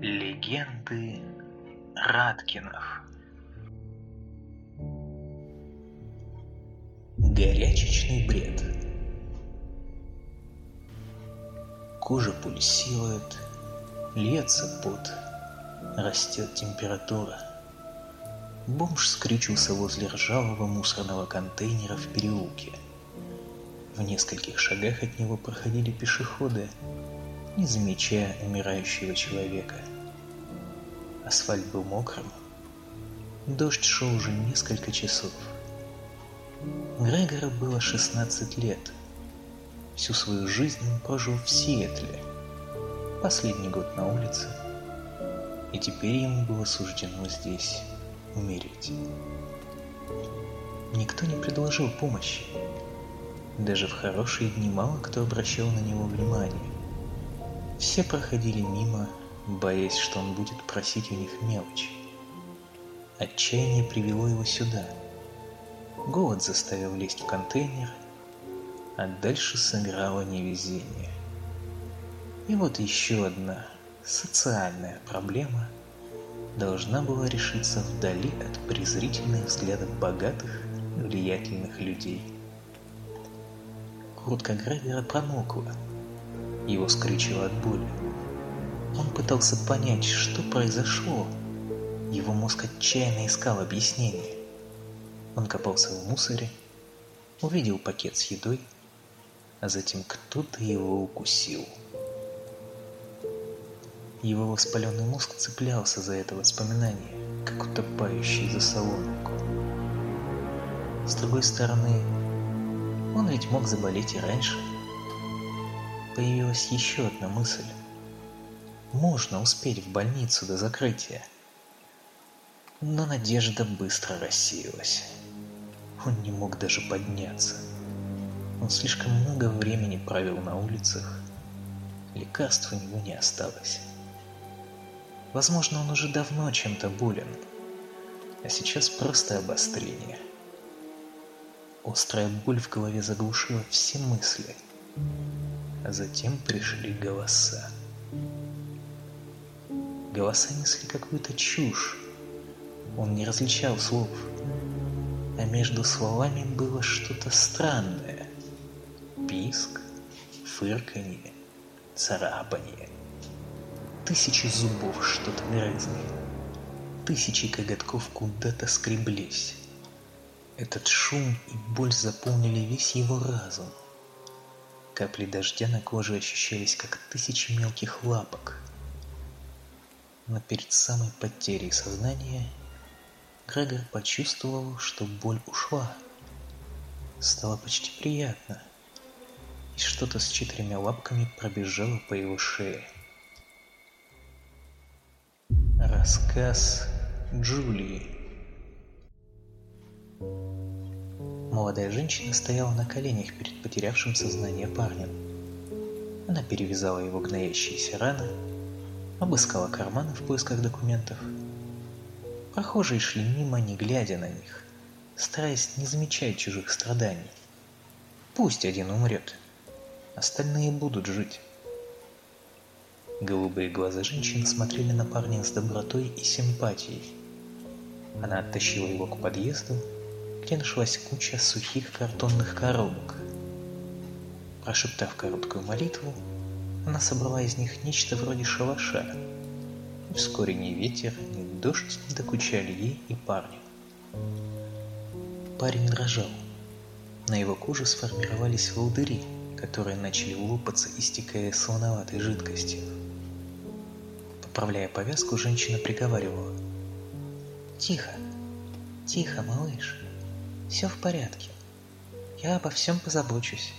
Легенды Раткинов Горячечный бред Кожа пульсирует, льется пот, растет температура. Бомж скрючился возле ржавого мусорного контейнера в переулке. В нескольких шагах от него проходили пешеходы, не замечая умирающего человека. Асфальт был мокрым. Дождь шел уже несколько часов. Грегору было 16 лет. Всю свою жизнь он прожил в Сиэтле. Последний год на улице. И теперь ему было суждено здесь умереть. Никто не предложил помощи. Даже в хорошие дни мало кто обращал на него внимание. Все проходили мимо, боясь, что он будет просить у них мелочи. Отчаяние привело его сюда. Голод заставил лезть в контейнер, а дальше сыграло невезение. И вот еще одна социальная проблема должна была решиться вдали от презрительных взглядов богатых, влиятельных людей. Куртка Грегора промокла, его скрючило от боли. Он пытался понять, что произошло. Его мозг отчаянно искал объяснение. Он копался в мусоре, увидел пакет с едой, а затем кто-то его укусил. Его воспаленный мозг цеплялся за это воспоминание, как утопающий за соломинку. С другой стороны, он ведь мог заболеть и раньше – появилась еще одна мысль. Можно успеть в больницу до закрытия. Но надежда быстро рассеялась. Он не мог даже подняться. Он слишком много времени провел на улицах. Лекарств у него не осталось. Возможно, он уже давно чем-то болен, а сейчас просто обострение. Острая боль в голове заглушила все мысли а затем пришли голоса. Голоса несли какую-то чушь. Он не различал слов, а между словами было что-то странное. Писк, фырканье, царапанье. Тысячи зубов что-то грызли. Тысячи коготков куда-то скреблись. Этот шум и боль заполнили весь его разум. Капли дождя на коже ощущались, как тысячи мелких лапок. Но перед самой потерей сознания Грегор почувствовал, что боль ушла. Стало почти приятно, и что-то с четырьмя лапками пробежало по его шее. Рассказ Джулии Молодая женщина стояла на коленях перед потерявшим сознание парнем. Она перевязала его гноящиеся раны, обыскала карманы в поисках документов. Прохожие шли мимо, не глядя на них, стараясь не замечать чужих страданий. Пусть один умрет, остальные будут жить. Голубые глаза женщины смотрели на парня с добротой и симпатией. Она оттащила его к подъезду где нашлась куча сухих картонных коробок. Прошептав короткую молитву, она собрала из них нечто вроде шалаша. И вскоре ни ветер, ни дождь не докучали ей и парню. Парень дрожал. На его коже сформировались волдыри, которые начали лопаться, истекая солоноватой жидкостью. Поправляя повязку, женщина приговаривала. «Тихо, тихо, малыш. Все в порядке. Я обо всем позабочусь.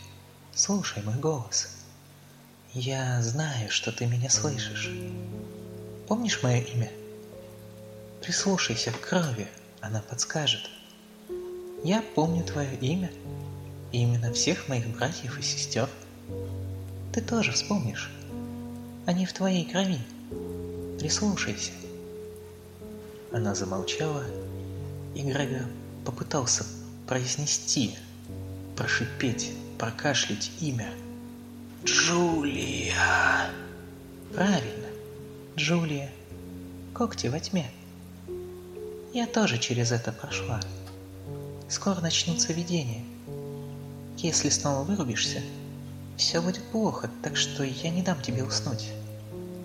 Слушай мой голос. Я знаю, что ты меня слышишь. Помнишь мое имя? Прислушайся к крови, она подскажет. Я помню твое имя и именно всех моих братьев и сестер. Ты тоже вспомнишь. Они в твоей крови. Прислушайся. Она замолчала, и Грегор попытался произнести, прошипеть, прокашлять имя. Джулия. Правильно. Джулия, когти во тьме. Я тоже через это прошла. Скоро начнутся видения. Если снова вырубишься, все будет плохо, так что я не дам тебе уснуть.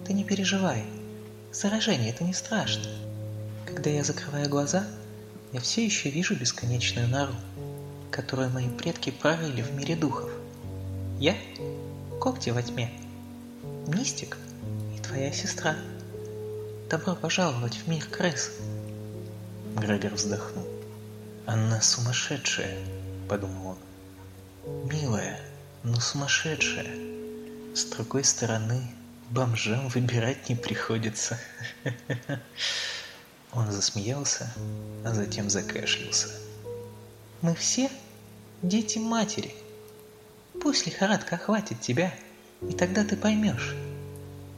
Ты не переживай. Заражение – это не страшно. Когда я закрываю глаза, я все еще вижу бесконечную нору, которую мои предки прорыли в мире духов. Я – когти во тьме. Мистик и твоя сестра. Добро пожаловать в мир крыс. Грегор вздохнул. Она сумасшедшая, подумал он. Милая, но сумасшедшая. С другой стороны, бомжам выбирать не приходится. Он засмеялся, а затем закашлялся. Мы все дети матери. Пусть лихорадка охватит тебя, и тогда ты поймешь.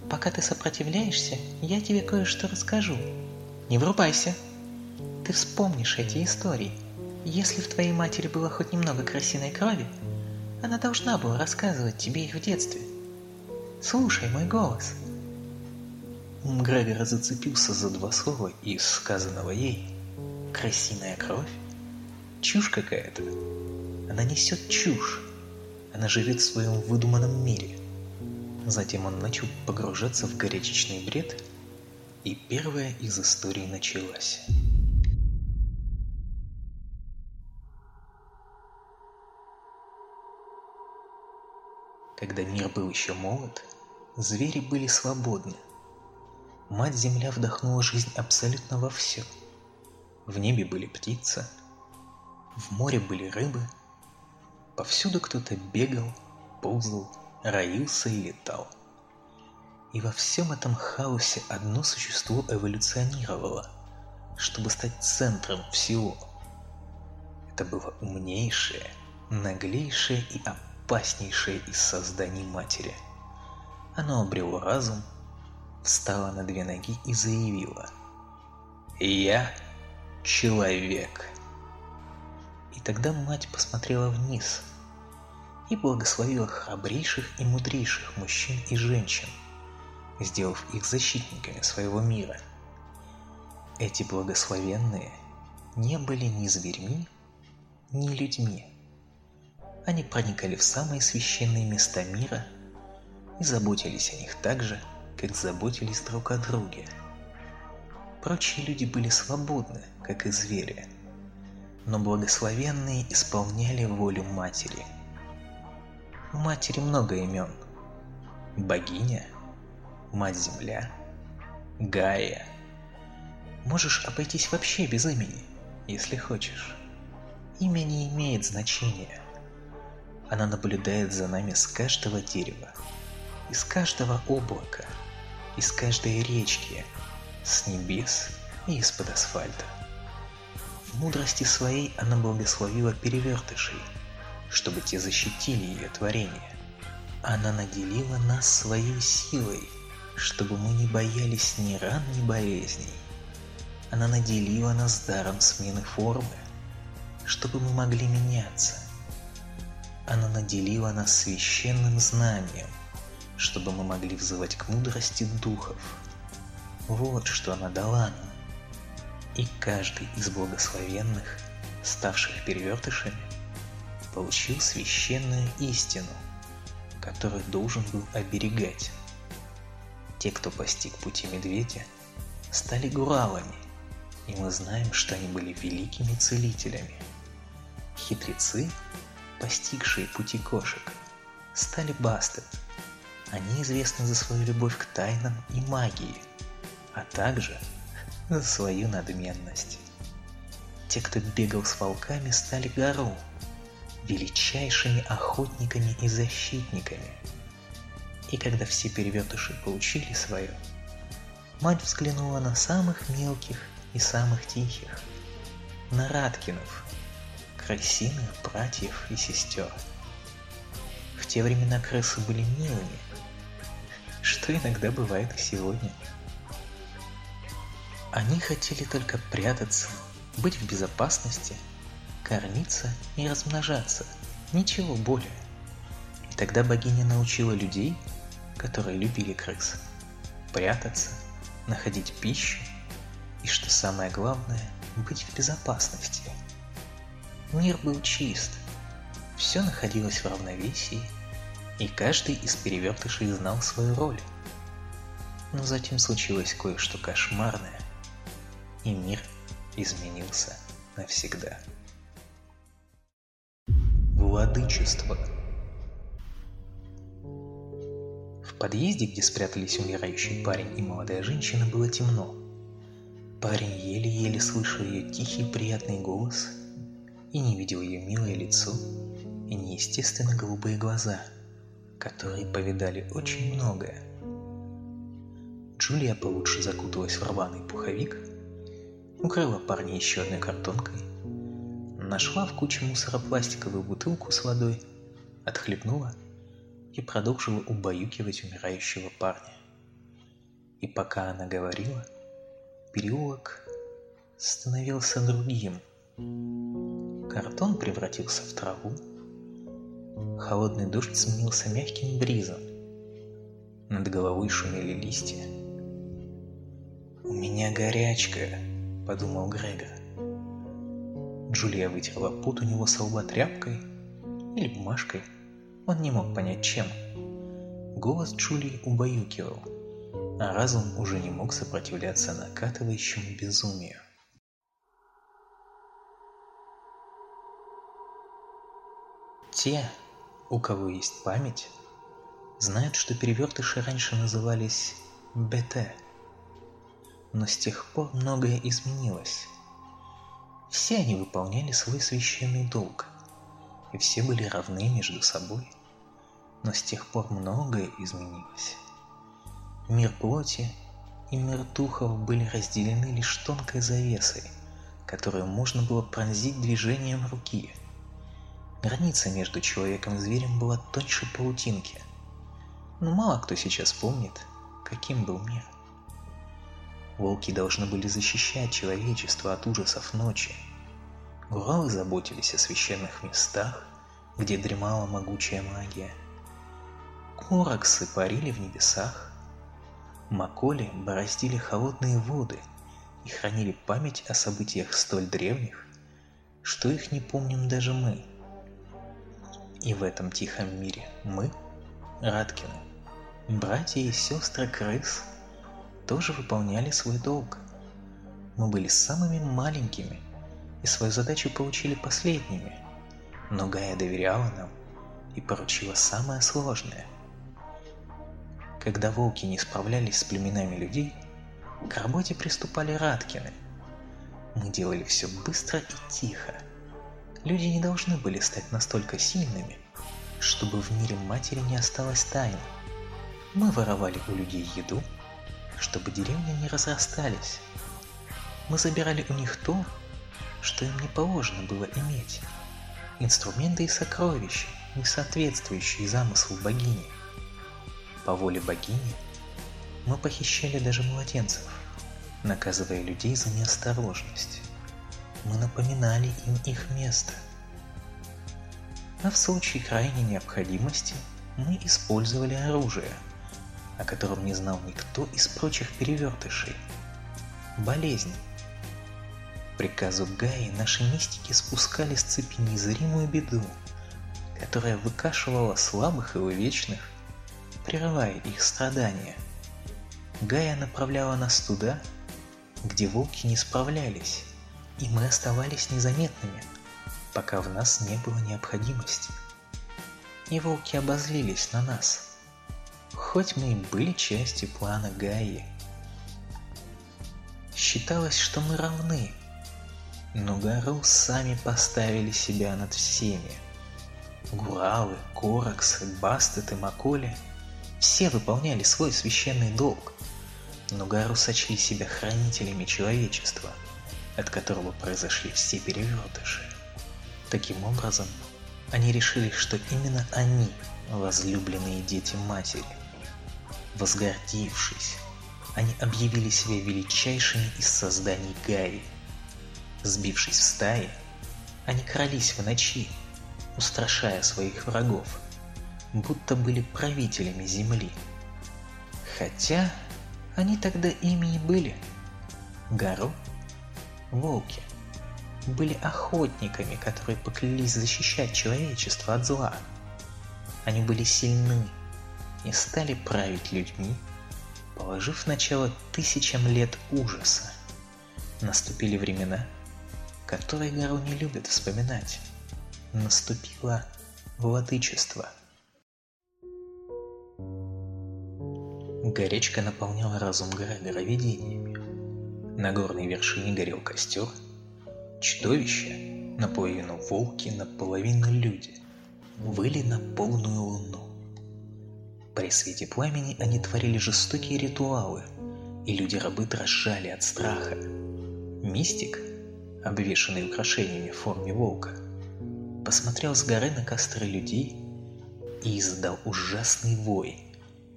Пока ты сопротивляешься, я тебе кое-что расскажу. Не врубайся. Ты вспомнишь эти истории. Если в твоей матери было хоть немного красиной крови, она должна была рассказывать тебе их в детстве. Слушай мой голос. Грегор зацепился за два слова из сказанного ей. Красиная кровь? Чушь какая-то. Она несет чушь. Она живет в своем выдуманном мире. Затем он начал погружаться в горячечный бред, и первая из историй началась. Когда мир был еще молод, звери были свободны. Мать-Земля вдохнула жизнь абсолютно во все. В небе были птицы, в море были рыбы, повсюду кто-то бегал, ползал, роился и летал. И во всем этом хаосе одно существо эволюционировало, чтобы стать центром всего. Это было умнейшее, наглейшее и опаснейшее из созданий матери. Оно обрело разум, встало на две ноги и заявило «Я человек». И тогда мать посмотрела вниз и благословила храбрейших и мудрейших мужчин и женщин, сделав их защитниками своего мира. Эти благословенные не были ни зверьми, ни людьми. Они проникали в самые священные места мира и заботились о них так же, как заботились друг о друге. Прочие люди были свободны, как и звери, но благословенные исполняли волю матери. У матери много имен. Богиня, Мать-Земля, Гая. Можешь обойтись вообще без имени, если хочешь. Имя не имеет значения. Она наблюдает за нами с каждого дерева, из каждого облака, из каждой речки, с небес и из-под асфальта. Мудрости своей она благословила перевертышей, чтобы те защитили ее творение. Она наделила нас своей силой, чтобы мы не боялись ни ран, ни болезней. Она наделила нас даром смены формы, чтобы мы могли меняться – она наделила нас священным знанием, чтобы мы могли взывать к мудрости духов. Вот что она дала нам. И каждый из благословенных, ставших перевертышами, получил священную истину, которую должен был оберегать. Те, кто постиг пути медведя, стали гуралами, и мы знаем, что они были великими целителями. Хитрецы постигшие пути кошек, стали Бастет. Они известны за свою любовь к тайнам и магии, а также свою надменность. Те, кто бегал с волками, стали Гару, величайшими охотниками и защитниками. И когда все перевертыши получили свое, мать взглянула на самых мелких и самых тихих, на Раткинов, крысиных братьев и сестер. В те времена крысы были милыми, что иногда бывает и сегодня. Они хотели только прятаться, быть в безопасности, кормиться и размножаться, ничего более. И тогда богиня научила людей, которые любили крыс, прятаться, находить пищу и, что самое главное, быть в безопасности. Мир был чист, все находилось в равновесии, и каждый из перевертышей знал свою роль. Но затем случилось кое-что кошмарное, и мир изменился навсегда. Владычество В подъезде, где спрятались умирающий парень и молодая женщина, было темно. Парень еле-еле слышал ее тихий приятный голос и не видел ее милое лицо и неестественно голубые глаза, которые повидали очень многое. Джулия получше закуталась в рваный пуховик, укрыла парня еще одной картонкой, нашла в куче мусора пластиковую бутылку с водой, отхлебнула и продолжила убаюкивать умирающего парня. И пока она говорила, переулок становился другим. Картон превратился в траву, холодный дождь сменился мягким бризом, над головой шумели листья. «У меня горячка», — подумал Грегор. Джулия вытерла пот у него со лба тряпкой или бумажкой. Он не мог понять, чем. Голос Джулии убаюкивал, а разум уже не мог сопротивляться накатывающему безумию. Те, у кого есть память, знают, что перевертыши раньше назывались БТ. Но с тех пор многое изменилось. Все они выполняли свой священный долг, и все были равны между собой. Но с тех пор многое изменилось. Мир плоти и мир духов были разделены лишь тонкой завесой, которую можно было пронзить движением руки. Граница между человеком и зверем была тоньше паутинки. Но мало кто сейчас помнит, каким был мир. Волки должны были защищать человечество от ужасов ночи. Гуралы заботились о священных местах, где дремала могучая магия. Кораксы парили в небесах. Маколи бороздили холодные воды и хранили память о событиях столь древних, что их не помним даже мы. И в этом тихом мире мы, Раткины, братья и сестры крыс, тоже выполняли свой долг. Мы были самыми маленькими и свою задачу получили последними, но Гая доверяла нам и поручила самое сложное. Когда волки не справлялись с племенами людей, к работе приступали Раткины. Мы делали все быстро и тихо. Люди не должны были стать настолько сильными, чтобы в мире матери не осталось тайны. Мы воровали у людей еду, чтобы деревни не разрастались. Мы забирали у них то, что им не положено было иметь. Инструменты и сокровища, не соответствующие замыслу богини. По воле богини мы похищали даже младенцев, наказывая людей за неосторожность. Мы напоминали им их место. А в случае крайней необходимости мы использовали оружие – о котором не знал никто из прочих перевертышей. Болезнь. Приказу Гаи наши мистики спускали с цепи незримую беду, которая выкашивала слабых и увечных, прерывая их страдания. Гая направляла нас туда, где волки не справлялись, и мы оставались незаметными, пока в нас не было необходимости. И волки обозлились на нас – хоть мы и были частью плана Гаи. Считалось, что мы равны, но Гару сами поставили себя над всеми. Гуралы, Коракс, Бастет и Маколи все выполняли свой священный долг, но Гару сочли себя хранителями человечества, от которого произошли все перевертыши. Таким образом, они решили, что именно они возлюбленные дети матери. Возгордившись, они объявили себя величайшими из созданий Гаи. Сбившись в стаи, они крались в ночи, устрашая своих врагов, будто были правителями земли. Хотя Они тогда ими и были. Гару, волки, были охотниками, которые поклялись защищать человечество от зла. Они были сильны и стали править людьми, положив начало тысячам лет ужаса. Наступили времена, которые Гару не любит вспоминать. Наступило владычество. Горечка наполняла разум Грегора видениями. На горной вершине горел костер. Чудовища, наполовину волки, наполовину люди, выли на полную луну. При свете пламени они творили жестокие ритуалы, и люди-рабы дрожали от страха. Мистик, обвешанный украшениями в форме волка, посмотрел с горы на костры людей и издал ужасный вой,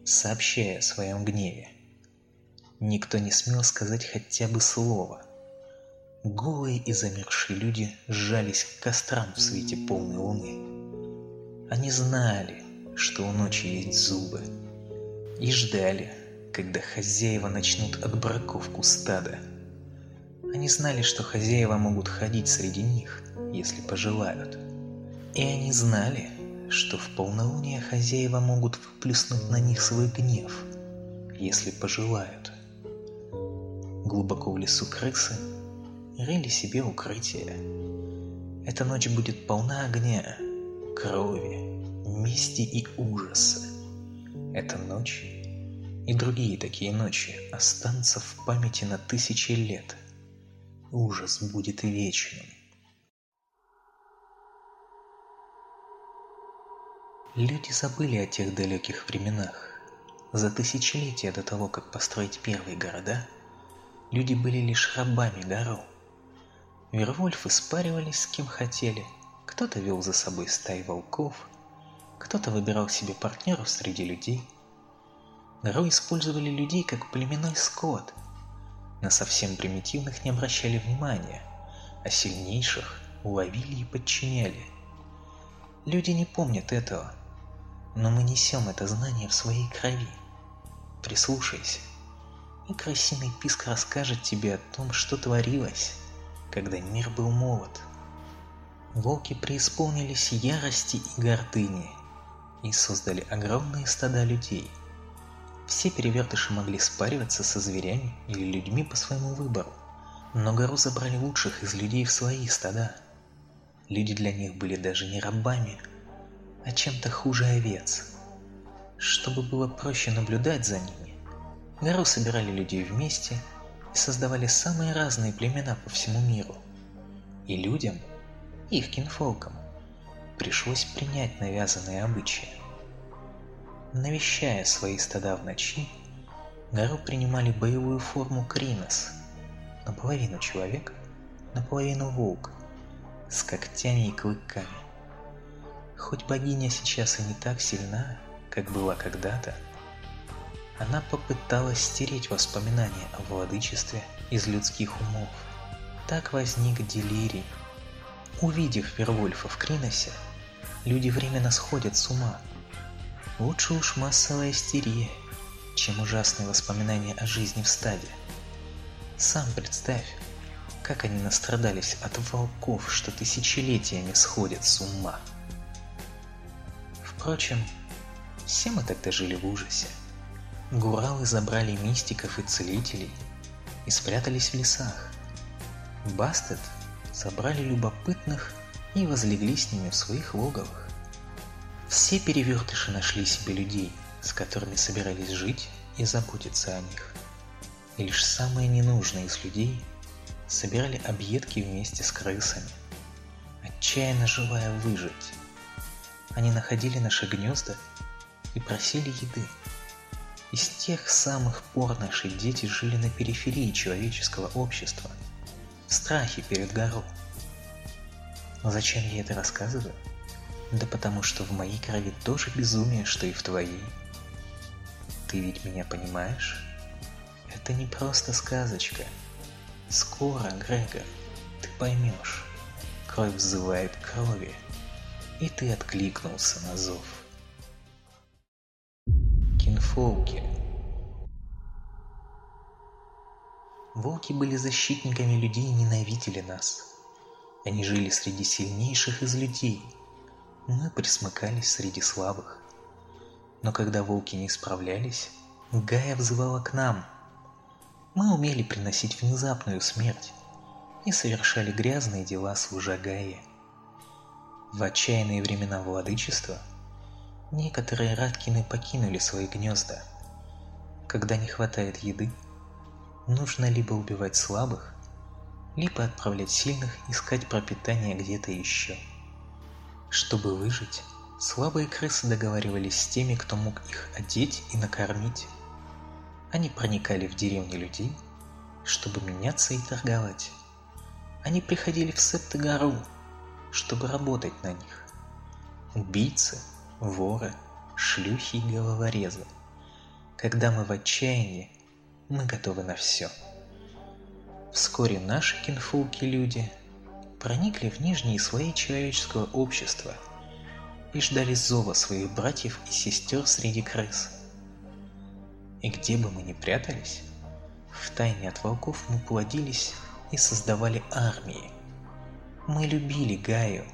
сообщая о своем гневе. Никто не смел сказать хотя бы слова. Голые и замерзшие люди сжались к кострам в свете полной луны. Они знали, что у ночи есть зубы, и ждали, когда хозяева начнут отбраковку стада. Они знали, что хозяева могут ходить среди них, если пожелают. И они знали, что в полнолуние хозяева могут выплеснуть на них свой гнев, если пожелают. Глубоко в лесу крысы рыли себе укрытие. Эта ночь будет полна огня, крови, мести и ужаса. Эта ночь и другие такие ночи останутся в памяти на тысячи лет. Ужас будет вечным. Люди забыли о тех далеких временах. За тысячелетия до того, как построить первые города, люди были лишь рабами гору. Вервольфы спаривались с кем хотели, кто-то вел за собой стаи волков, кто-то выбирал себе партнеров среди людей. Гору использовали людей как племенной скот. На совсем примитивных не обращали внимания, а сильнейших уловили и подчиняли. Люди не помнят этого – но мы несем это знание в своей крови. Прислушайся, и красивый писк расскажет тебе о том, что творилось, когда мир был молод. Волки преисполнились ярости и гордыни и создали огромные стада людей. Все перевертыши могли спариваться со зверями или людьми по своему выбору, но гору забрали лучших из людей в свои стада. Люди для них были даже не рабами, а чем-то хуже овец. Чтобы было проще наблюдать за ними, гору собирали людей вместе и создавали самые разные племена по всему миру. И людям, их кинфолкам, пришлось принять навязанные обычаи. Навещая свои стада в ночи, гору принимали боевую форму Кринос, наполовину человек, наполовину волк, с когтями и клыками. Хоть богиня сейчас и не так сильна, как была когда-то, она попыталась стереть воспоминания о владычестве из людских умов. Так возник делирий. Увидев Вервольфа в Криносе, люди временно сходят с ума. Лучше уж массовая истерия, чем ужасные воспоминания о жизни в стаде. Сам представь, как они настрадались от волков, что тысячелетиями сходят с ума. Впрочем, все мы тогда жили в ужасе. Гуралы забрали мистиков и целителей и спрятались в лесах. Бастет собрали любопытных и возлегли с ними в своих логовах. Все перевертыши нашли себе людей, с которыми собирались жить и заботиться о них. И лишь самые ненужные из людей собирали объедки вместе с крысами, отчаянно желая выжить они находили наши гнезда и просили еды. И с тех самых пор наши дети жили на периферии человеческого общества, страхе перед горой. Зачем я это рассказываю? Да потому что в моей крови тоже безумие, что и в твоей. Ты ведь меня понимаешь? Это не просто сказочка. Скоро, Грегор, ты поймешь. Кровь взывает крови и ты откликнулся на зов. Кинфолки. Волки были защитниками людей и ненавидели нас. Они жили среди сильнейших из людей. Мы присмыкались среди слабых. Но когда волки не справлялись, Гая взывала к нам. Мы умели приносить внезапную смерть и совершали грязные дела служа Гае. В отчаянные времена владычества некоторые раткины покинули свои гнезда. Когда не хватает еды, нужно либо убивать слабых, либо отправлять сильных искать пропитание где-то еще. Чтобы выжить, слабые крысы договаривались с теми, кто мог их одеть и накормить. Они проникали в деревни людей, чтобы меняться и торговать. Они приходили в Септы-гору, чтобы работать на них. Убийцы, воры, шлюхи и головорезы. Когда мы в отчаянии, мы готовы на все. Вскоре наши кинфулки-люди проникли в нижние слои человеческого общества и ждали зова своих братьев и сестер среди крыс. И где бы мы ни прятались, в тайне от волков мы плодились и создавали армии. Мы любили Гаю,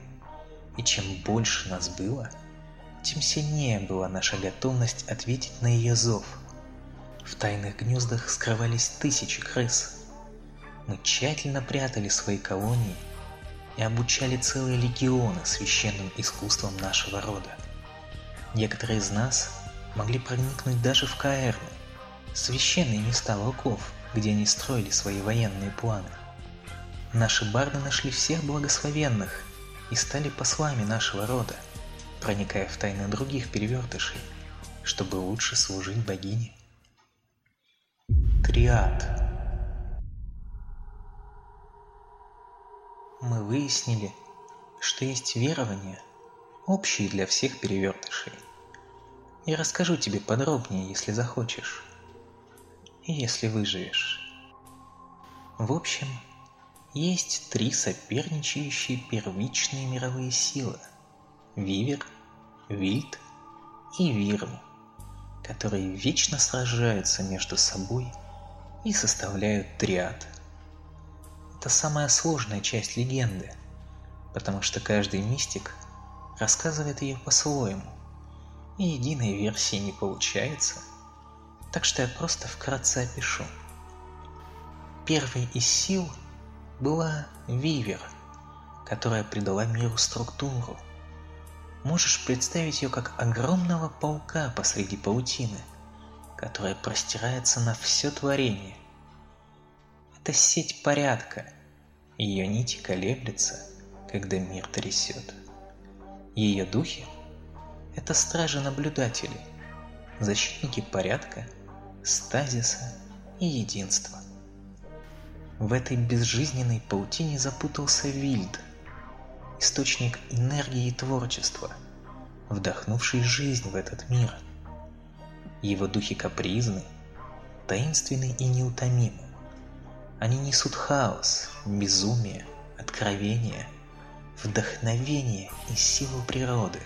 и чем больше нас было, тем сильнее была наша готовность ответить на ее зов. В тайных гнездах скрывались тысячи крыс. Мы тщательно прятали свои колонии и обучали целые легионы священным искусствам нашего рода. Некоторые из нас могли проникнуть даже в Каэрну, священные места волков, где они строили свои военные планы. Наши барды нашли всех благословенных и стали послами нашего рода, проникая в тайны других перевертышей, чтобы лучше служить богине. Триад Мы выяснили, что есть верования, общие для всех перевертышей. Я расскажу тебе подробнее, если захочешь. И если выживешь. В общем, есть три соперничающие первичные мировые силы – Вивер, Вильд и Вирм, которые вечно сражаются между собой и составляют триад. Это самая сложная часть легенды, потому что каждый мистик рассказывает ее по-своему, и единой версии не получается, так что я просто вкратце опишу. Первый из сил – была Вивер, которая придала миру структуру. Можешь представить ее как огромного паука посреди паутины, которая простирается на все творение. Это сеть порядка, ее нити колеблются, когда мир трясет. Ее духи – это стражи-наблюдатели, защитники порядка, стазиса и единства. В этой безжизненной паутине запутался Вильд, источник энергии и творчества, вдохнувший жизнь в этот мир. Его духи капризны, таинственны и неутомимы. Они несут хаос, безумие, откровение, вдохновение и силу природы.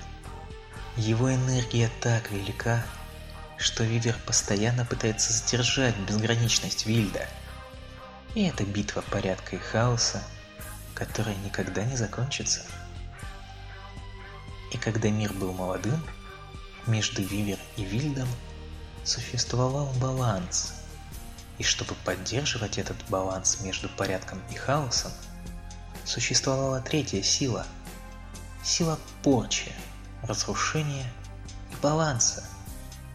Его энергия так велика, что Вивер постоянно пытается сдержать безграничность Вильда – и это битва порядка и хаоса, которая никогда не закончится. И когда мир был молодым, между Вивер и Вильдом существовал баланс. И чтобы поддерживать этот баланс между порядком и хаосом, существовала третья сила. Сила порчи, разрушения и баланса,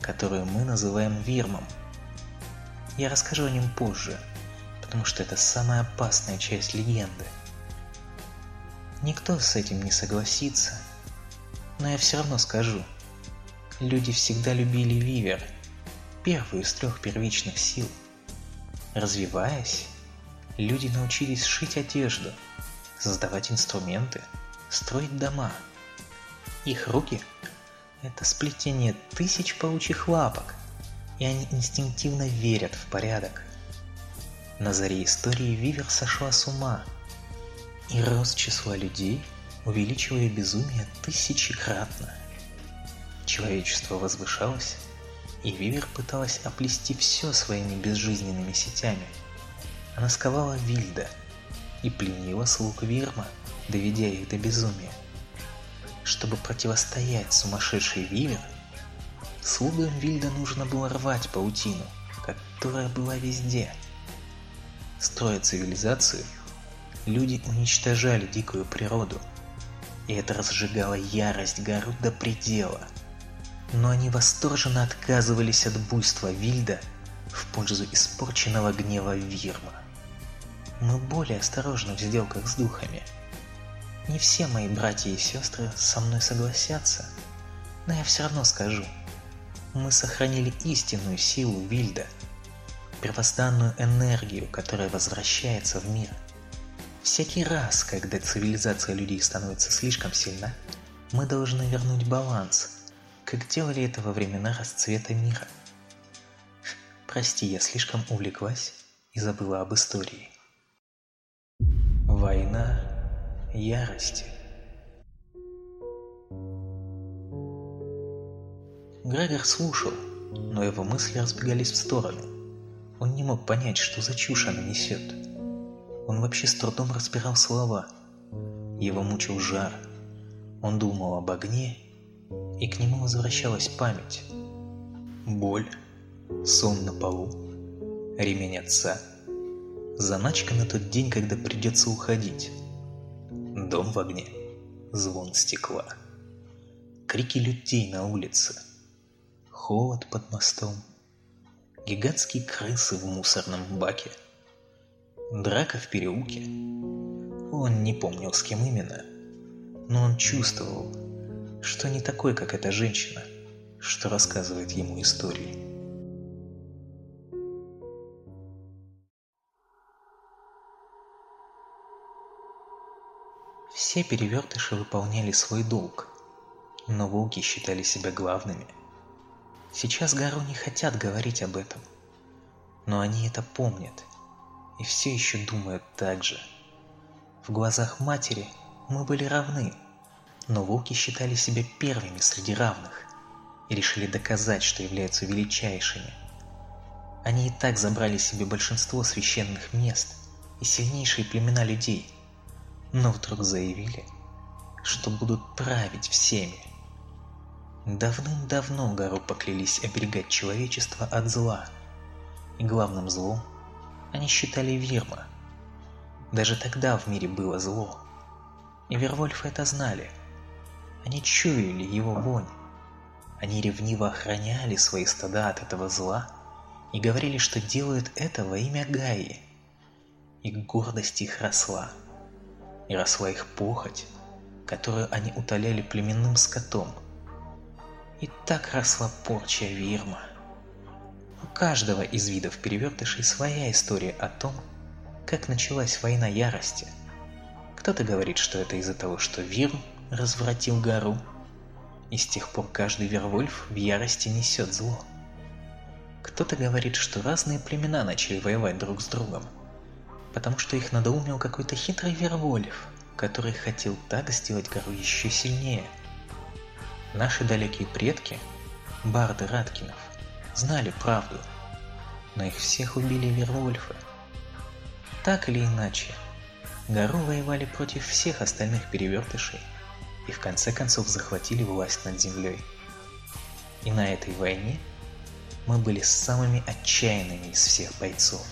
которую мы называем Вирмом. Я расскажу о нем позже – потому что это самая опасная часть легенды. Никто с этим не согласится, но я все равно скажу. Люди всегда любили Вивер, первую из трех первичных сил. Развиваясь, люди научились шить одежду, создавать инструменты, строить дома. Их руки – это сплетение тысяч паучьих лапок, и они инстинктивно верят в порядок. На заре истории Вивер сошла с ума, и рост числа людей, увеличивая безумие тысячекратно. Человечество возвышалось, и Вивер пыталась оплести все своими безжизненными сетями. Она сковала Вильда и пленила слуг Вирма, доведя их до безумия. Чтобы противостоять сумасшедшей Вивер, слугам Вильда нужно было рвать паутину, которая была везде. Строя цивилизацию, люди уничтожали дикую природу, и это разжигало ярость гору до предела. Но они восторженно отказывались от буйства Вильда в пользу испорченного гнева Вирма. Мы более осторожны в сделках с духами. Не все мои братья и сестры со мной согласятся, но я все равно скажу. Мы сохранили истинную силу Вильда, первозданную энергию, которая возвращается в мир – Всякий раз, когда цивилизация людей становится слишком сильна, мы должны вернуть баланс, как делали это во времена расцвета мира. Прости, я слишком увлеклась и забыла об истории. Война ярости. Грегор слушал, но его мысли разбегались в сторону. Он не мог понять, что за чушь она несет. Он вообще с трудом разбирал слова. Его мучил жар. Он думал об огне, и к нему возвращалась память. Боль, сон на полу, ремень отца, заначка на тот день, когда придется уходить, дом в огне, звон стекла, крики людей на улице, холод под мостом, гигантские крысы в мусорном баке – Драка в переулке. Он не помнил, с кем именно, но он чувствовал, что не такой, как эта женщина, что рассказывает ему истории. Все перевертыши выполняли свой долг, но волки считали себя главными. Сейчас Гару не хотят говорить об этом, но они это помнят и все еще думают так же. В глазах матери мы были равны, но волки считали себя первыми среди равных и решили доказать, что являются величайшими. Они и так забрали себе большинство священных мест и сильнейшие племена людей, но вдруг заявили, что будут править всеми. Давным-давно гору поклялись оберегать человечество от зла, и главным злом – они считали Вирма. Даже тогда в мире было зло. И Вервольфы это знали. Они чуяли его вонь. Они ревниво охраняли свои стада от этого зла и говорили, что делают это во имя Гаи. И гордость их росла. И росла их похоть, которую они утоляли племенным скотом. И так росла порча Вирма. У каждого из видов перевертышей своя история о том, как началась война ярости. Кто-то говорит, что это из-за того, что Вирм развратил гору, и с тех пор каждый Вервольф в ярости несет зло. Кто-то говорит, что разные племена начали воевать друг с другом, потому что их надоумил какой-то хитрый Вервольф, который хотел так сделать гору еще сильнее. Наши далекие предки, барды Раткинов, знали правду, но их всех убили Вервольфы. Так или иначе, гору воевали против всех остальных перевертышей и в конце концов захватили власть над землей. И на этой войне мы были самыми отчаянными из всех бойцов.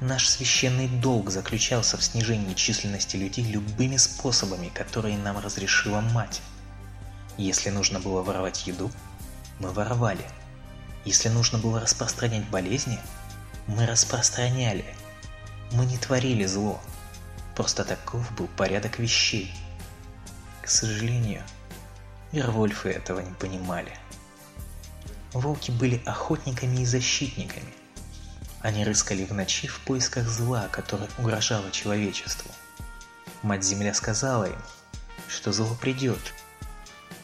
Наш священный долг заключался в снижении численности людей любыми способами, которые нам разрешила мать. Если нужно было воровать еду, мы воровали – если нужно было распространять болезни, мы распространяли. Мы не творили зло. Просто таков был порядок вещей. К сожалению, Вервольфы этого не понимали. Волки были охотниками и защитниками. Они рыскали в ночи в поисках зла, которое угрожало человечеству. Мать-Земля сказала им, что зло придет,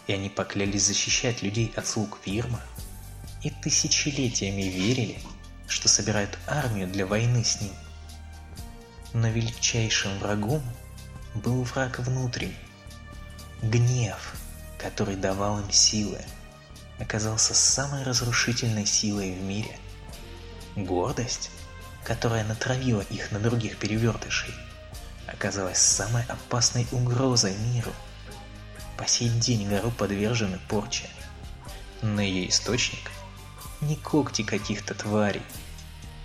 и они поклялись защищать людей от слуг Вирма, и тысячелетиями верили, что собирают армию для войны с ним. Но величайшим врагом был враг внутренний. Гнев, который давал им силы, оказался самой разрушительной силой в мире. Гордость которая натравила их на других перевертышей, оказалась самой опасной угрозой миру. По сей день гору подвержены порче. Но ее источник – не когти каких-то тварей,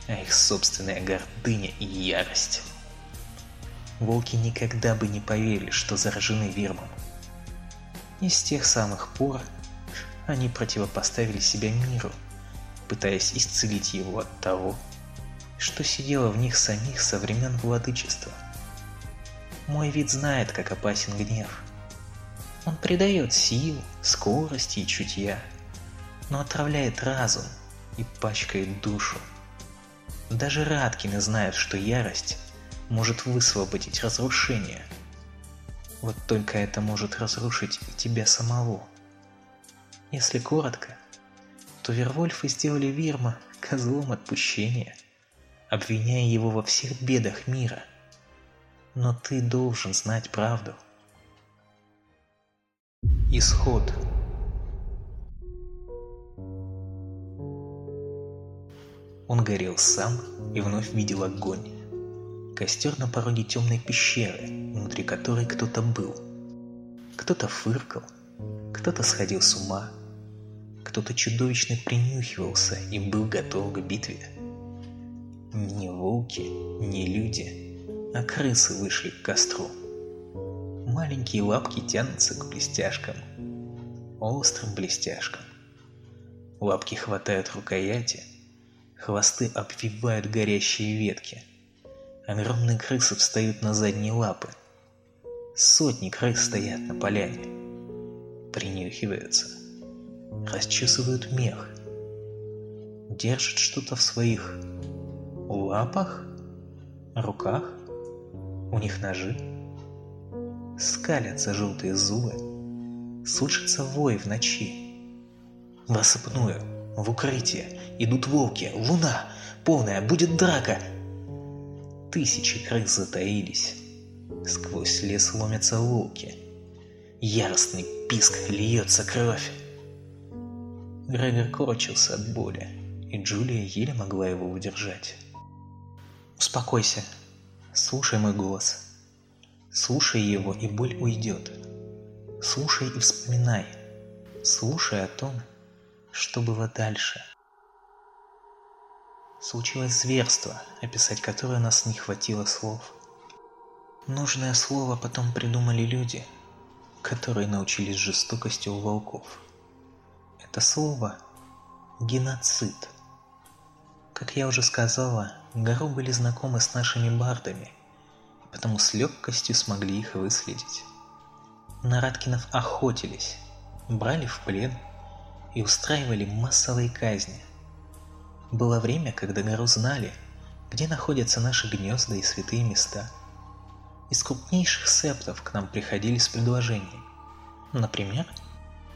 а их собственная гордыня и ярость. Волки никогда бы не поверили, что заражены Вирмом. И с тех самых пор они противопоставили себя миру, пытаясь исцелить его от того, что сидело в них самих со времен владычества. Мой вид знает, как опасен гнев. Он придает сил, скорости и чутья, но отравляет разум и пачкает душу. Даже Радкины знают, что ярость может высвободить разрушение. Вот только это может разрушить и тебя самого. Если коротко, то Вервольфы сделали Вирма козлом отпущения, обвиняя его во всех бедах мира. Но ты должен знать правду. Исход. Он горел сам и вновь видел огонь. Костер на пороге темной пещеры, внутри которой кто-то был. Кто-то фыркал, кто-то сходил с ума, кто-то чудовищно принюхивался и был готов к битве. Не волки, не люди, а крысы вышли к костру. Маленькие лапки тянутся к блестяшкам, острым блестяшкам. Лапки хватают рукояти, хвосты обвивают горящие ветки. Огромные крысы встают на задние лапы. Сотни крыс стоят на поляне. Принюхиваются. Расчесывают мех. Держат что-то в своих лапах, руках. У них ножи. Скалятся желтые зубы. Слышится вой в ночи. В осыпную, в укрытие, идут волки, луна, полная, будет драка, Тысячи крыс затаились. Сквозь лес ломятся волки. Яростный писк льется кровь. Грегор корчился от боли, и Джулия еле могла его удержать. «Успокойся. Слушай мой голос. Слушай его, и боль уйдет. Слушай и вспоминай. Слушай о том, что было дальше». Случилось зверство, описать которое нас не хватило слов. Нужное слово потом придумали люди, которые научились жестокости у волков. Это слово – геноцид. Как я уже сказала, Гару были знакомы с нашими бардами, потому с легкостью смогли их выследить. На Раткинов охотились, брали в плен и устраивали массовые казни. Было время, когда гору знали, где находятся наши гнезда и святые места. Из крупнейших септов к нам приходили с предложением. Например,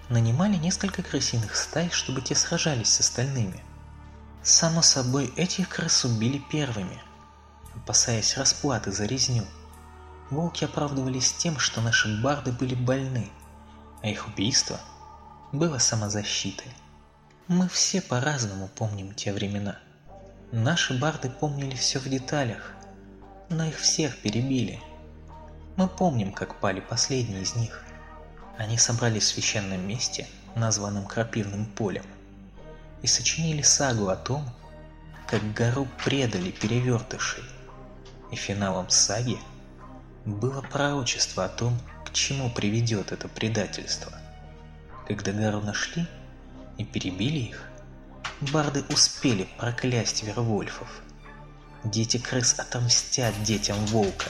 нанимали несколько крысиных стай, чтобы те сражались с остальными. Само собой, этих крыс убили первыми, опасаясь расплаты за резню. Волки оправдывались тем, что наши барды были больны, а их убийство было самозащитой. Мы все по-разному помним те времена. Наши барды помнили все в деталях, но их всех перебили. Мы помним, как пали последние из них. Они собрались в священном месте, названном Крапивным полем, и сочинили сагу о том, как гору предали перевертышей. И финалом саги было пророчество о том, к чему приведет это предательство. Когда гору нашли, и перебили их, барды успели проклясть Вервольфов. Дети крыс отомстят детям волка.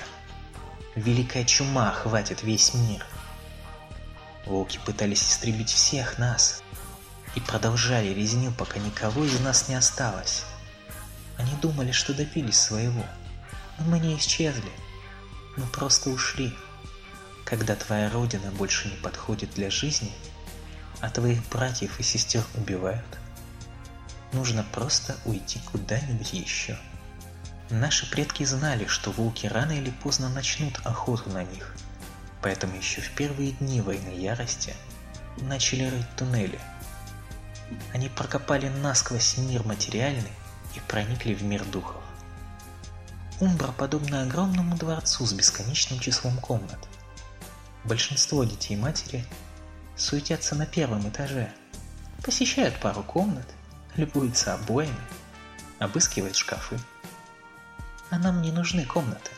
Великая чума охватит весь мир. Волки пытались истребить всех нас и продолжали резню, пока никого из нас не осталось. Они думали, что добились своего, но мы не исчезли. Мы просто ушли. Когда твоя родина больше не подходит для жизни – а твоих братьев и сестер убивают. Нужно просто уйти куда-нибудь еще. Наши предки знали, что волки рано или поздно начнут охоту на них, поэтому еще в первые дни войны ярости начали рыть туннели. Они прокопали насквозь мир материальный и проникли в мир духов. Умбра подобна огромному дворцу с бесконечным числом комнат. Большинство детей матери суетятся на первом этаже, посещают пару комнат, любуются обоями, обыскивают шкафы. А нам не нужны комнаты.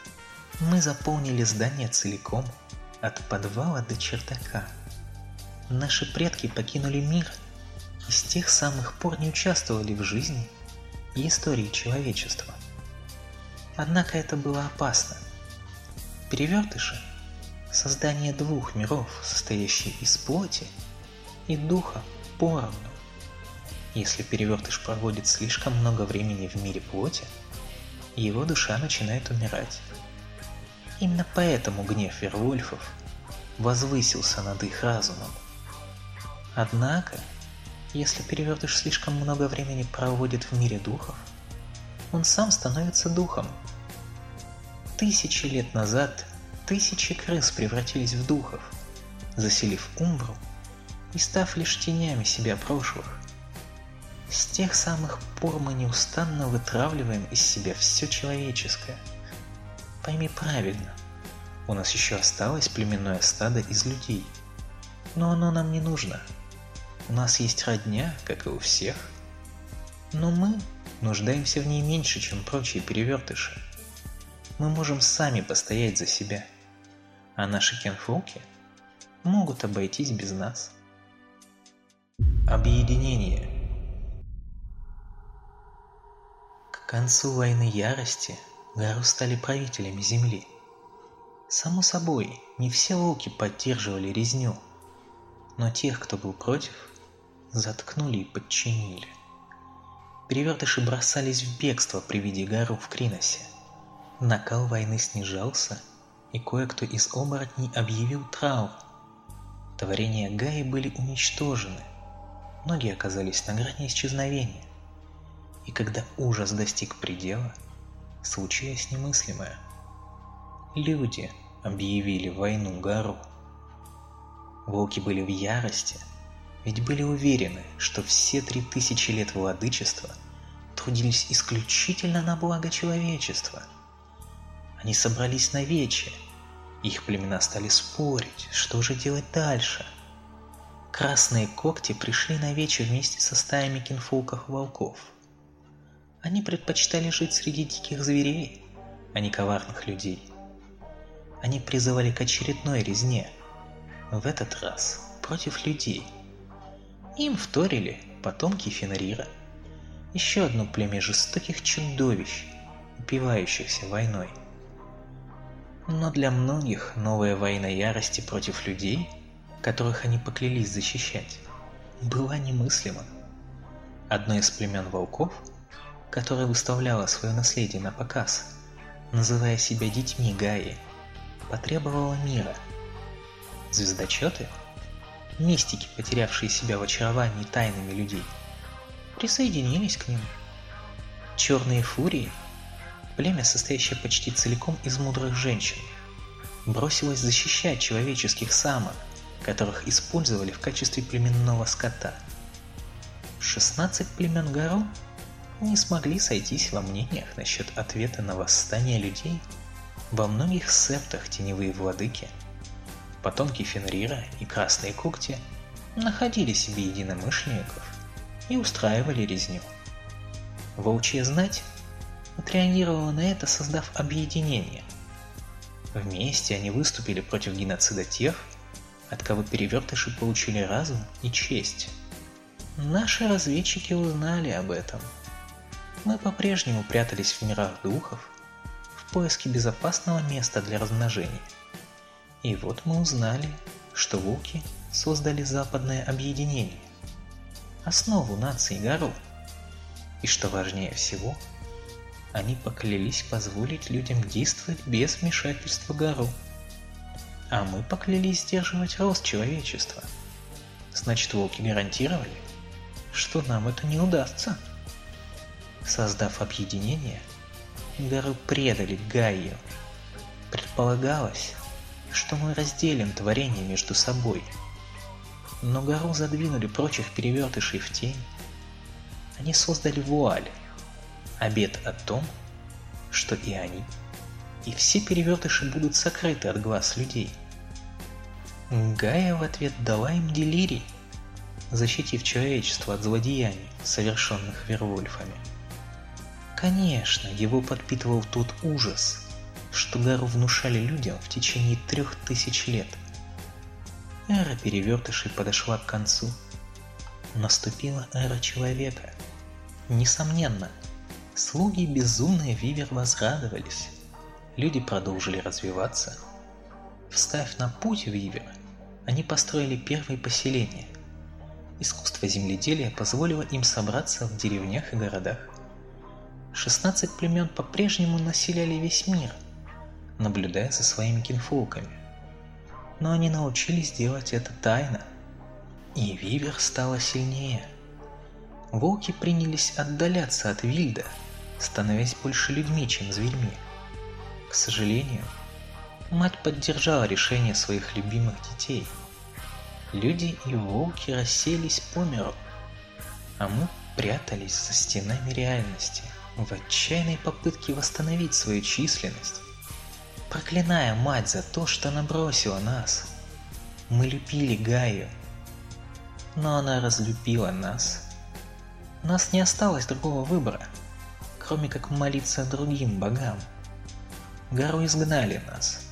Мы заполнили здание целиком, от подвала до чердака. Наши предки покинули мир и с тех самых пор не участвовали в жизни и истории человечества. Однако это было опасно. Перевертыши – создание двух миров, состоящие из плоти и духа поровну. Если перевертыш проводит слишком много времени в мире плоти, его душа начинает умирать. Именно поэтому гнев Вервольфов возвысился над их разумом. Однако, если перевертыш слишком много времени проводит в мире духов, он сам становится духом. Тысячи лет назад тысячи крыс превратились в духов, заселив Умбру и став лишь тенями себя прошлых. С тех самых пор мы неустанно вытравливаем из себя все человеческое. Пойми правильно, у нас еще осталось племенное стадо из людей. Но оно нам не нужно. У нас есть родня, как и у всех. Но мы нуждаемся в ней меньше, чем прочие перевертыши. Мы можем сами постоять за себя. А наши кенфолки могут обойтись без нас. Объединение К концу войны ярости Гару стали правителями Земли. Само собой, не все волки поддерживали резню, но тех, кто был против, заткнули и подчинили. Перевертыши бросались в бегство при виде Гару в Криносе. Накал войны снижался, и кое-кто из оборотней объявил траур. Творения Гаи были уничтожены, многие оказались на грани исчезновения. И когда ужас достиг предела, случилось немыслимое. Люди объявили войну Гару. Волки были в ярости, ведь были уверены, что все три тысячи лет владычества трудились исключительно на благо человечества. Они собрались на вече, их племена стали спорить, что же делать дальше. Красные когти пришли на вече вместе со стаями кинфолков волков. Они предпочитали жить среди диких зверей, а не коварных людей. Они призывали к очередной резне, в этот раз против людей. Им вторили потомки Фенрира, еще одно племя жестоких чудовищ, упивающихся войной. Но для многих новая война ярости против людей, которых они поклялись защищать, была немыслима. Одно из племен волков, которое выставляло свое наследие на показ, называя себя детьми Гаи, потребовала мира. Звездочеты, мистики, потерявшие себя в очаровании тайнами людей, присоединились к ним. Черные фурии, племя, состоящее почти целиком из мудрых женщин, бросилось защищать человеческих самок, которых использовали в качестве племенного скота. 16 племен Гаро не смогли сойтись во мнениях насчет ответа на восстание людей – во многих септах теневые владыки, потомки Фенрира и Красные Когти находили себе единомышленников и устраивали резню. Волчья знать отреагировала на это, создав объединение. Вместе они выступили против геноцида тех, от кого перевертыши получили разум и честь. Наши разведчики узнали об этом. Мы по-прежнему прятались в мирах духов поиске безопасного места для размножения. И вот мы узнали, что волки создали западное объединение, основу нации Гару. И что важнее всего, они поклялись позволить людям действовать без вмешательства Гару. А мы поклялись сдерживать рост человечества. Значит, волки гарантировали, что нам это не удастся. Создав объединение, Гару предали Гайю. Предполагалось, что мы разделим творение между собой. Но гору задвинули прочих перевертышей в тень. Они создали вуаль, обет о том, что и они, и все перевертыши будут сокрыты от глаз людей. Гая в ответ дала им делирий, защитив человечество от злодеяний, совершенных Вервольфами. Конечно, его подпитывал тот ужас, что гору внушали людям в течение трех тысяч лет. Эра перевертышей подошла к концу. Наступила эра человека. Несомненно, слуги безумные Вивер возрадовались. Люди продолжили развиваться. Встав на путь Вивера, они построили первые поселения. Искусство земледелия позволило им собраться в деревнях и городах. 16 племен по-прежнему населяли весь мир, наблюдая за своими кинфолками. Но они научились делать это тайно, и Вивер стала сильнее. Волки принялись отдаляться от Вильда, становясь больше людьми, чем зверьми. К сожалению, мать поддержала решение своих любимых детей. Люди и волки расселись по миру, а мы прятались за стенами реальности в отчаянной попытке восстановить свою численность проклиная мать за то, что она бросила нас. Мы любили Гаю, но она разлюбила нас. Нас не осталось другого выбора, кроме как молиться другим богам. Гору изгнали нас,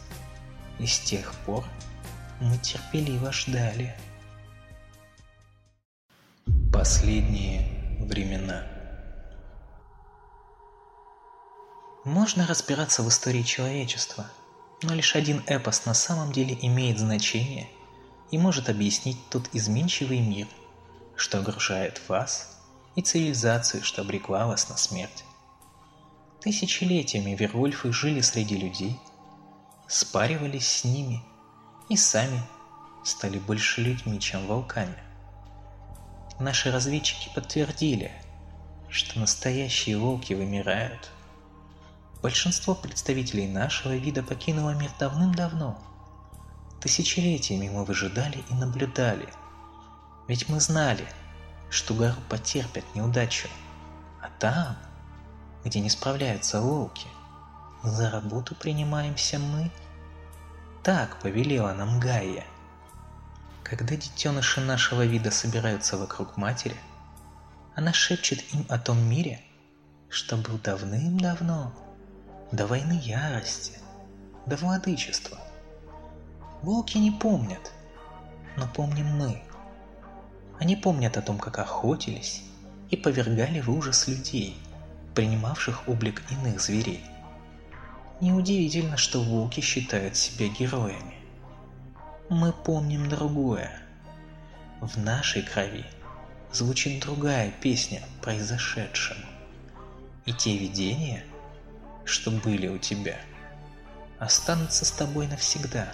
и с тех пор мы терпеливо ждали. Последние времена Можно разбираться в истории человечества, но лишь один эпос на самом деле имеет значение и может объяснить тот изменчивый мир, что огружает вас и цивилизацию, что обрекла вас на смерть. Тысячелетиями Вервольфы жили среди людей, спаривались с ними и сами стали больше людьми, чем волками. Наши разведчики подтвердили, что настоящие волки вымирают – Большинство представителей нашего вида покинуло мир давным-давно. Тысячелетиями мы выжидали и наблюдали. Ведь мы знали, что гору потерпят неудачу. А там, где не справляются волки, за работу принимаемся мы. Так повелела нам Гайя. Когда детеныши нашего вида собираются вокруг матери, она шепчет им о том мире, что был давным-давно до войны ярости, до владычества. Волки не помнят, но помним мы. Они помнят о том, как охотились и повергали в ужас людей, принимавших облик иных зверей. Неудивительно, что волки считают себя героями. Мы помним другое. В нашей крови звучит другая песня произошедшему. И те видения, что были у тебя, останутся с тобой навсегда.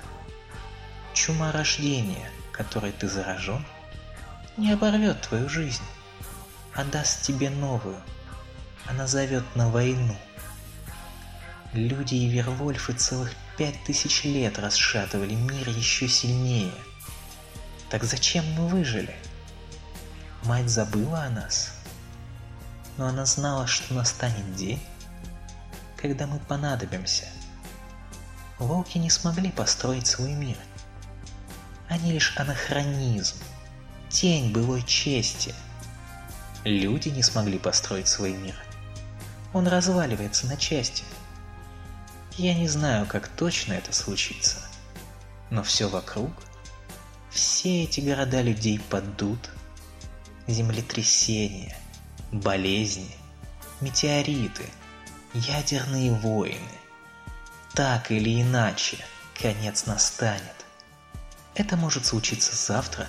Чума рождения, которой ты заражен, не оборвет твою жизнь, а даст тебе новую. Она зовет на войну. Люди и Вервольфы целых пять тысяч лет расшатывали мир еще сильнее. Так зачем мы выжили? Мать забыла о нас? Но она знала, что настанет день, когда мы понадобимся. Волки не смогли построить свой мир. Они лишь анахронизм, тень былой чести. Люди не смогли построить свой мир. Он разваливается на части. Я не знаю, как точно это случится, но все вокруг, все эти города людей падут, землетрясения, болезни, метеориты – ядерные войны. Так или иначе, конец настанет. Это может случиться завтра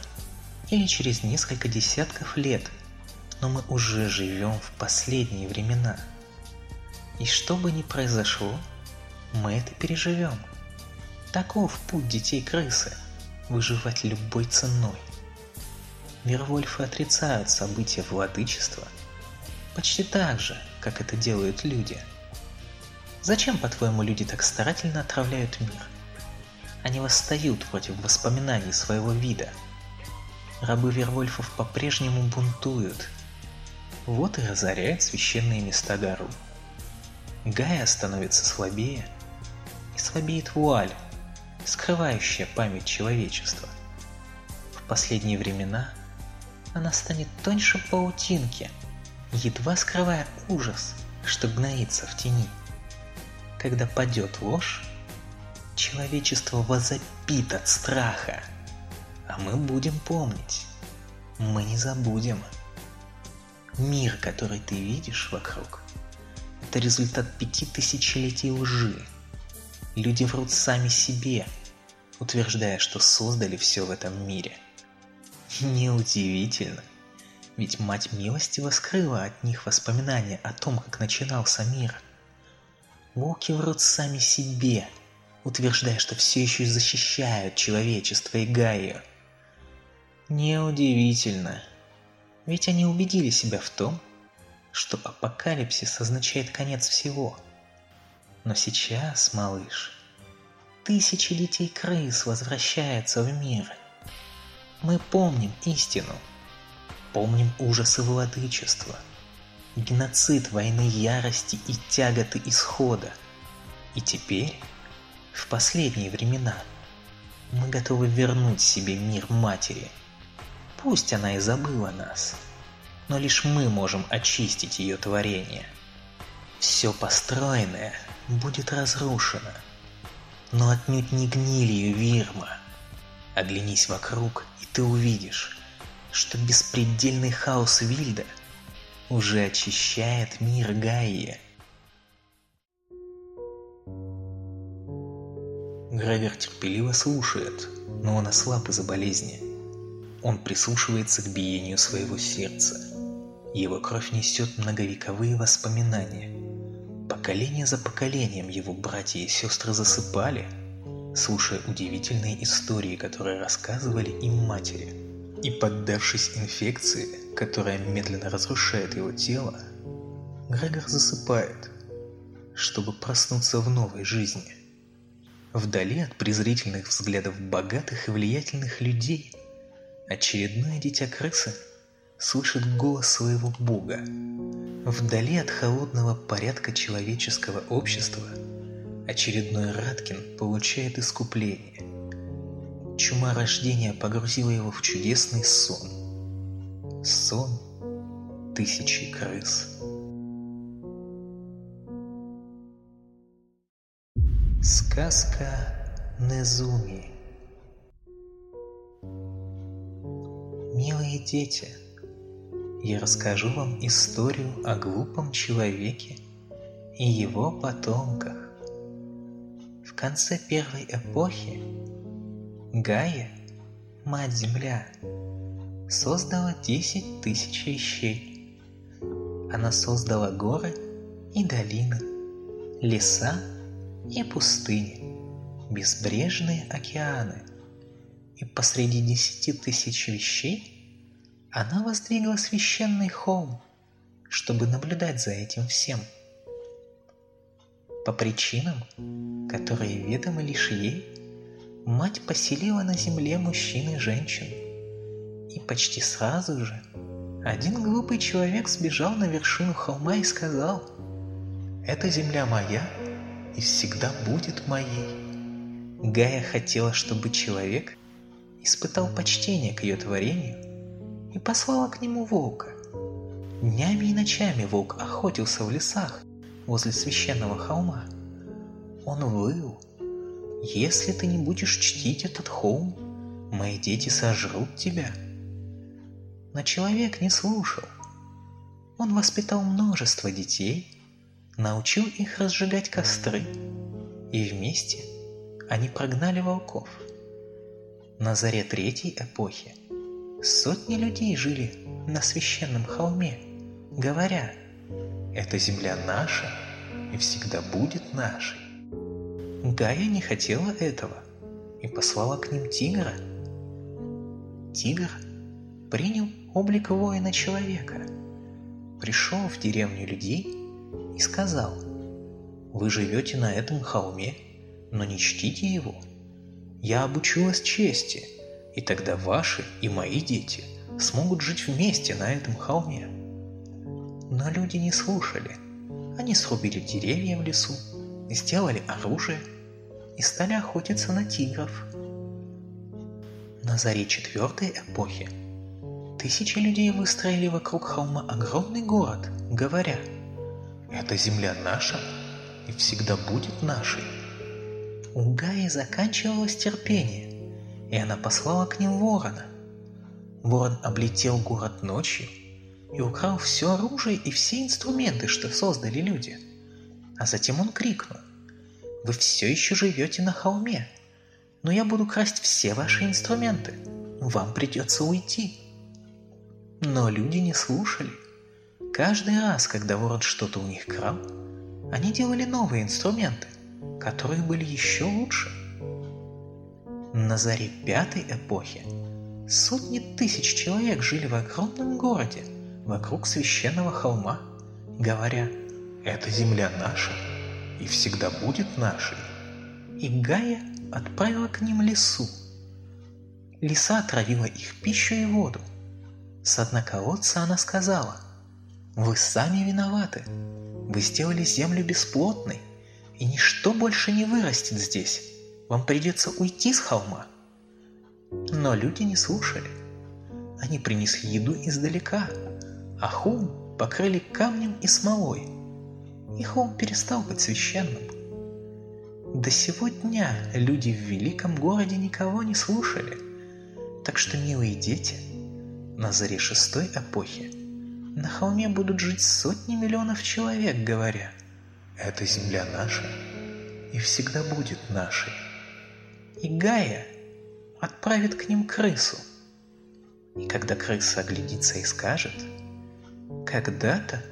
или через несколько десятков лет, но мы уже живем в последние времена. И что бы ни произошло, мы это переживем. Таков путь детей крысы – выживать любой ценой. Вервольфы отрицают события владычества почти так же, как это делают люди – Зачем, по-твоему, люди так старательно отравляют мир? Они восстают против воспоминаний своего вида. Рабы Вервольфов по-прежнему бунтуют. Вот и разоряют священные места гору. Гая становится слабее, и слабеет вуаль, скрывающая память человечества. В последние времена она станет тоньше паутинки, едва скрывая ужас, что гноится в тени. Когда падет ложь, человечество возопит от страха, а мы будем помнить, мы не забудем. Мир, который ты видишь вокруг, это результат пяти тысячелетий лжи. Люди врут сами себе, утверждая, что создали все в этом мире. Неудивительно, ведь Мать Милостиво скрыла от них воспоминания о том, как начинался мир. Волки врут сами себе, утверждая, что все еще защищают человечество и Гаю. Неудивительно, ведь они убедили себя в том, что апокалипсис означает конец всего. Но сейчас, малыш, тысячи детей крыс возвращаются в мир. Мы помним истину, помним ужасы владычества, геноцид войны ярости и тяготы исхода. И теперь, в последние времена, мы готовы вернуть себе мир матери. Пусть она и забыла нас – но лишь мы можем очистить ее творение. Все построенное будет разрушено, но отнюдь не гнилью Вирма. Оглянись вокруг, и ты увидишь, что беспредельный хаос Вильда уже очищает мир Гаи. Гравер терпеливо слушает, но он ослаб из-за болезни. Он прислушивается к биению своего сердца. Его кровь несет многовековые воспоминания. Поколение за поколением его братья и сестры засыпали, слушая удивительные истории, которые рассказывали им матери. И поддавшись инфекции, которая медленно разрушает его тело, Грегор засыпает, чтобы проснуться в новой жизни. Вдали от презрительных взглядов богатых и влиятельных людей, очередное дитя крысы – слышит голос своего Бога. Вдали от холодного порядка человеческого общества очередной Раткин получает искупление. Чума рождения погрузила его в чудесный сон. Сон тысячи крыс. Сказка Незуми Милые дети – я расскажу вам историю о глупом человеке и его потомках. В конце первой эпохи Гая, Мать-Земля, создала 10 тысяч вещей. Она создала горы и долины, леса и пустыни, безбрежные океаны. И посреди десяти тысяч вещей – она воздвигла священный холм, чтобы наблюдать за этим всем. По причинам, которые ведомы лишь ей, мать поселила на земле мужчин и женщин. И почти сразу же один глупый человек сбежал на вершину холма и сказал, «Эта земля моя и всегда будет моей». Гая хотела, чтобы человек испытал почтение к ее творению и послала к нему волка. Днями и ночами волк охотился в лесах возле священного холма. Он выл. «Если ты не будешь чтить этот холм, мои дети сожрут тебя». Но человек не слушал. Он воспитал множество детей, научил их разжигать костры, и вместе они прогнали волков. На заре третьей эпохи Сотни людей жили на священном холме, говоря, «Эта земля наша и всегда будет нашей». Гая не хотела этого и послала к ним тигра. Тигр принял облик воина-человека, пришел в деревню людей и сказал, «Вы живете на этом холме, но не чтите его. Я обучу вас чести» и тогда ваши и мои дети смогут жить вместе на этом холме. Но люди не слушали. Они срубили деревья в лесу, сделали оружие и стали охотиться на тигров. На заре четвертой эпохи тысячи людей выстроили вокруг холма огромный город, говоря «Эта земля наша и всегда будет нашей». У Гаи заканчивалось терпение, и она послала к ним ворона. Ворон облетел город ночью и украл все оружие и все инструменты, что создали люди. А затем он крикнул. «Вы все еще живете на холме, но я буду красть все ваши инструменты. Вам придется уйти». Но люди не слушали. Каждый раз, когда ворон что-то у них крал, они делали новые инструменты, которые были еще лучше. На заре пятой эпохи сотни тысяч человек жили в огромном городе – вокруг священного холма, говоря «Эта земля наша и всегда будет нашей». И Гая отправила к ним лесу. Лиса отравила их пищу и воду. С дна колодца она сказала «Вы сами виноваты. Вы сделали землю бесплотной, и ничто больше не вырастет здесь. Вам придется уйти с холма». Но люди не слушали. Они принесли еду издалека, а холм покрыли камнем и смолой, и холм перестал быть священным. До сего дня люди в великом городе никого не слушали, так что, милые дети, на заре шестой эпохи на холме будут жить сотни миллионов человек, говоря, «Эта земля наша и всегда будет нашей». И Гая отправит к ним крысу. И когда крыса оглядится и скажет – когда-то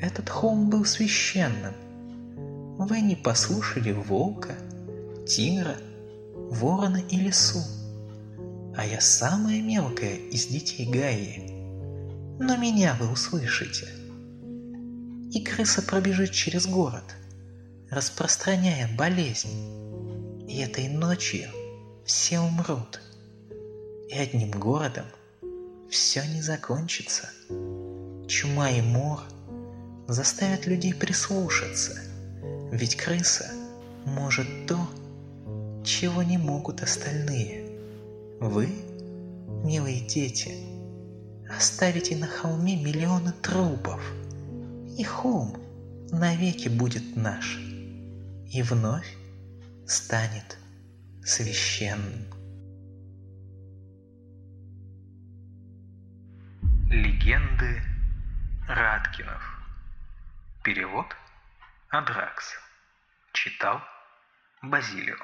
этот холм был священным. Вы не послушали волка, тигра, ворона и лису. А я самая мелкая из детей Гаи. Но меня вы услышите. И крыса пробежит через город, распространяя болезнь. И этой ночью все умрут. И одним городом все не закончится чума и мор заставят людей прислушаться, ведь крыса может то, чего не могут остальные. Вы, милые дети, оставите на холме миллионы трупов, и холм навеки будет наш, и вновь станет священным. Легенды Радкинов. Перевод Адракс. Читал Базилио.